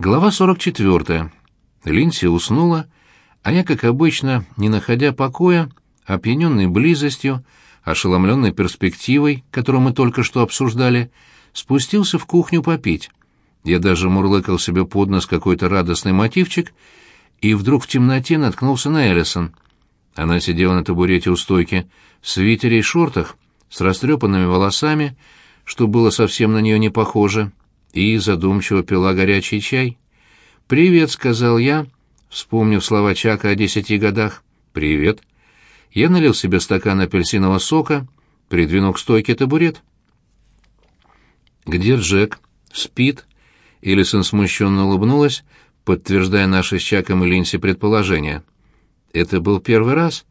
Глава 44. Линси уснула, а я, как обычно, не находя покоя, опьяненный близостью, ошеломленный перспективой, которую мы только что обсуждали, спустился в кухню попить. Я даже мурлыкал себе под нос какой-то радостный мотивчик, и вдруг в темноте наткнулся на Эллисон. Она сидела на табурете у стойки, в свитере и шортах, с растрепанными волосами, что было совсем на нее не похоже, и задумчиво пила горячий чай. «Привет», — сказал я, вспомнив слова Чака о десяти годах. «Привет». Я налил себе стакан апельсинового сока, придвинул к стойке табурет. «Где Джек? Спит?» Элисон смущенно улыбнулась, подтверждая наши с Чаком и Линси предположения. «Это был первый раз?»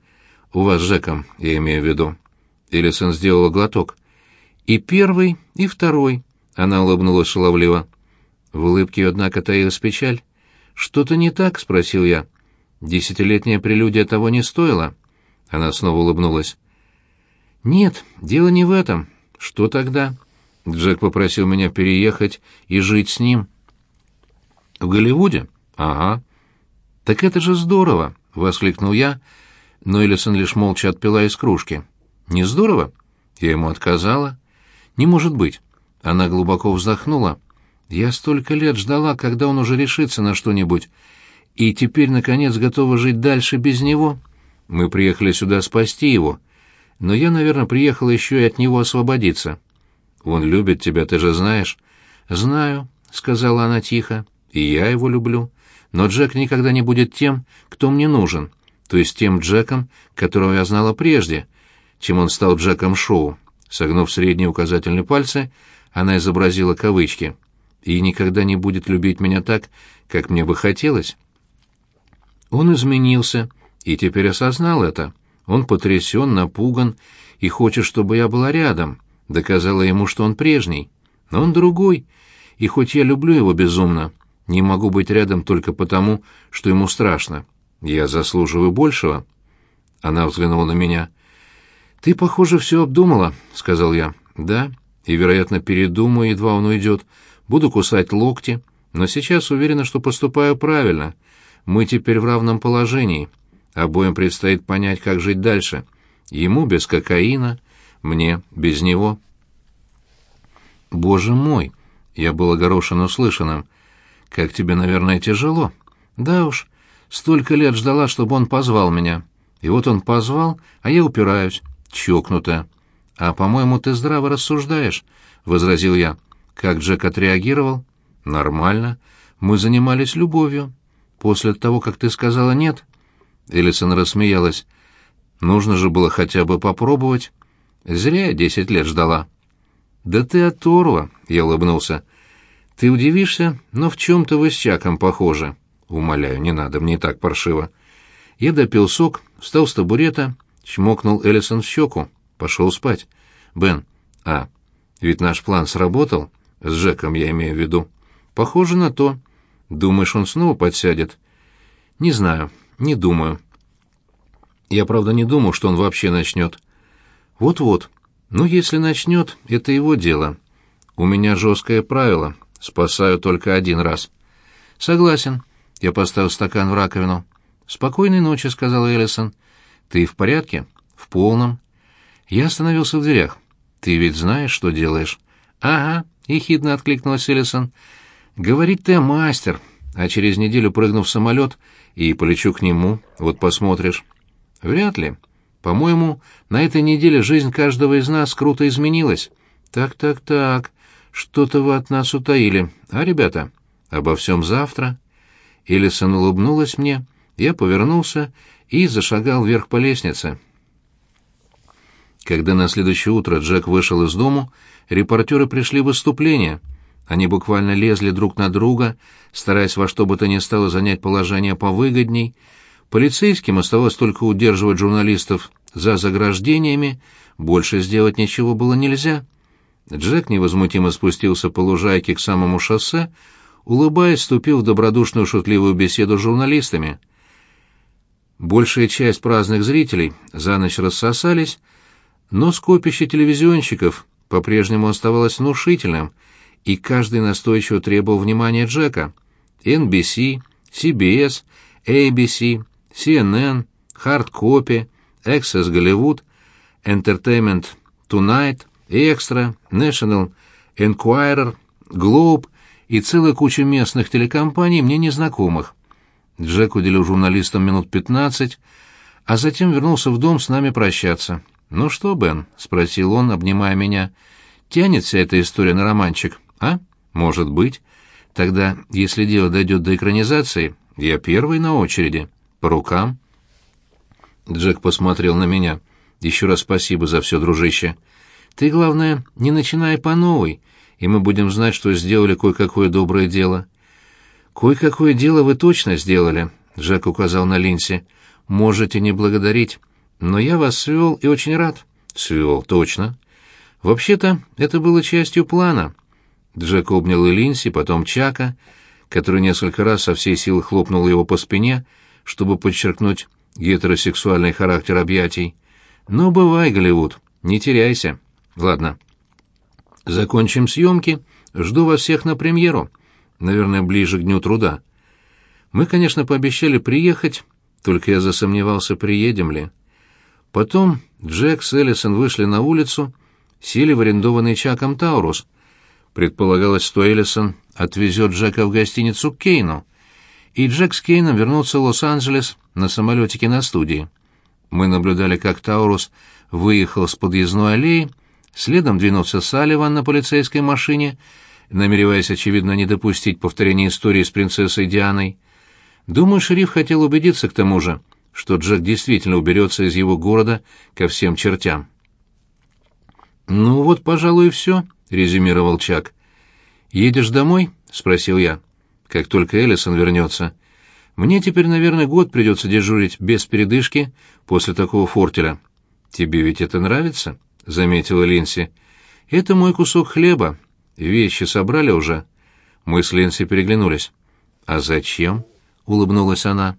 «У вас с Джеком, я имею в виду». Элисон сделала глоток. «И первый, и второй», она улыбнулась шаловливо. В улыбке, однако, таилась печаль. «Что-то не так?» — спросил я. «Десятилетняя прелюдия того не стоила?» Она снова улыбнулась. «Нет, дело не в этом. Что тогда?» Джек попросил меня переехать и жить с ним. «В Голливуде?» «Ага». «Так это же здорово!» — воскликнул я, но Элисон лишь молча отпила из кружки. «Не здорово?» Я ему отказала. «Не может быть. Она глубоко вздохнула. Я столько лет ждала, когда он уже решится на что-нибудь, и теперь, наконец, готова жить дальше без него. Мы приехали сюда спасти его, но я, наверное, приехала еще и от него освободиться. Он любит тебя, ты же знаешь. Знаю, сказала она тихо, и я его люблю. Но Джек никогда не будет тем, кто мне нужен, то есть тем Джеком, которого я знала прежде, чем он стал Джеком Шоу. Согнув средние указательные пальцы, она изобразила кавычки, и никогда не будет любить меня так, как мне бы хотелось. Он изменился и теперь осознал это. Он потрясен, напуган и хочет, чтобы я была рядом, доказала ему, что он прежний. Но он другой, и хоть я люблю его безумно, не могу быть рядом только потому, что ему страшно. Я заслуживаю большего. Она взглянула на меня. «Ты, похоже, все обдумала», — сказал я. «Да, и, вероятно, передумаю, едва он уйдет. Буду кусать локти, но сейчас уверена, что поступаю правильно. Мы теперь в равном положении. Обоим предстоит понять, как жить дальше. Ему без кокаина, мне без него. Боже мой, я был огорошен услышанным. Как тебе, наверное, тяжело. Да уж, столько лет ждала, чтобы он позвал меня. И вот он позвал, а я упираюсь, чокнутая. «А, по-моему, ты здраво рассуждаешь», — возразил я. «Как Джек отреагировал?» «Нормально. Мы занимались любовью. После того, как ты сказала «нет». Элисон рассмеялась. «Нужно же было хотя бы попробовать. Зря я десять лет ждала». «Да ты оторва», — я улыбнулся. «Ты удивишься, но в чем-то вы с Чаком похожи». «Умоляю, не надо, мне и так паршиво». Я допил сок, встал с табурета, чмокнул Элисон в щеку. Пошел спать. Бен, а, ведь наш план сработал? С Джеком я имею в виду. Похоже на то. Думаешь, он снова подсядет? Не знаю, не думаю. Я, правда, не думал, что он вообще начнет. Вот-вот. Ну, если начнет, это его дело. У меня жесткое правило. Спасаю только один раз. Согласен. Я поставил стакан в раковину. «Спокойной ночи», — сказал Эллисон. «Ты в порядке?» «В полном. Я остановился в дверях. «Ты ведь знаешь, что делаешь?» «Ага», — ехидно откликнулась Эллисон. «Говорит ты мастер, а через неделю прыгну в самолет и полечу к нему, вот посмотришь». «Вряд ли. По-моему, на этой неделе жизнь каждого из нас круто изменилась. Так-так-так, что-то вы от нас утаили, а, ребята? Обо всем завтра». Эллисон улыбнулась мне, я повернулся и зашагал вверх по лестнице. Когда на следующее утро Джек вышел из дому, репортеры пришли в выступление. Они буквально лезли друг на друга, стараясь во что бы то ни стало занять положение повыгодней. Полицейским оставалось только удерживать журналистов за заграждениями, больше сделать ничего было нельзя. Джек невозмутимо спустился по лужайке к самому шоссе, улыбаясь, вступил в добродушную шутливую беседу с журналистами. Большая часть праздных зрителей за ночь рассосались, но скопище телевизионщиков по-прежнему оставалось внушительным, и каждый настойчиво требовал внимания Джека. NBC, CBS, ABC, CNN, Hard Copy, Access Hollywood, Entertainment Tonight, Extra, National Enquirer, Globe и целая куча местных телекомпаний мне незнакомых. Джек уделил журналистам минут пятнадцать, а затем вернулся в дом с нами прощаться. «Ну что, Бен?» — спросил он, обнимая меня. «Тянет вся эта история на романчик, а? Может быть. Тогда, если дело дойдет до экранизации, я первый на очереди. По рукам». Джек посмотрел на меня. «Еще раз спасибо за все, дружище. Ты, главное, не начинай по новой, и мы будем знать, что сделали кое-какое доброе дело». «Кое-какое дело вы точно сделали», — Джек указал на Линси. «Можете не благодарить, но я вас свел и очень рад». «Свел, точно». «Вообще-то, это было частью плана». Джек обнял и Линси, потом Чака, который несколько раз со всей силы хлопнул его по спине, чтобы подчеркнуть гетеросексуальный характер объятий. «Ну, бывай, Голливуд, не теряйся. Ладно. Закончим съемки. Жду вас всех на премьеру. Наверное, ближе к дню труда. Мы, конечно, пообещали приехать, только я засомневался, приедем ли. Потом Джек с Эллисон вышли на улицу, сели в арендованный Чаком Таурус. Предполагалось, что Эллисон отвезет Джека в гостиницу к Кейну, и Джек с Кейном вернутся в Лос-Анджелес на самолетике на студии. Мы наблюдали, как Таурус выехал с подъездной аллеи, следом двинулся Салливан на полицейской машине, намереваясь, очевидно, не допустить повторения истории с принцессой Дианой. Думаю, шериф хотел убедиться к тому же, что Джек действительно уберется из его города ко всем чертям. «Ну вот, пожалуй, и все», — резюмировал Чак. «Едешь домой?» — спросил я. «Как только Эллисон вернется. Мне теперь, наверное, год придется дежурить без передышки после такого фортеля». «Тебе ведь это нравится?» — заметила Линси. «Это мой кусок хлеба. Вещи собрали уже?» Мы с Линси переглянулись. «А зачем?» — улыбнулась она.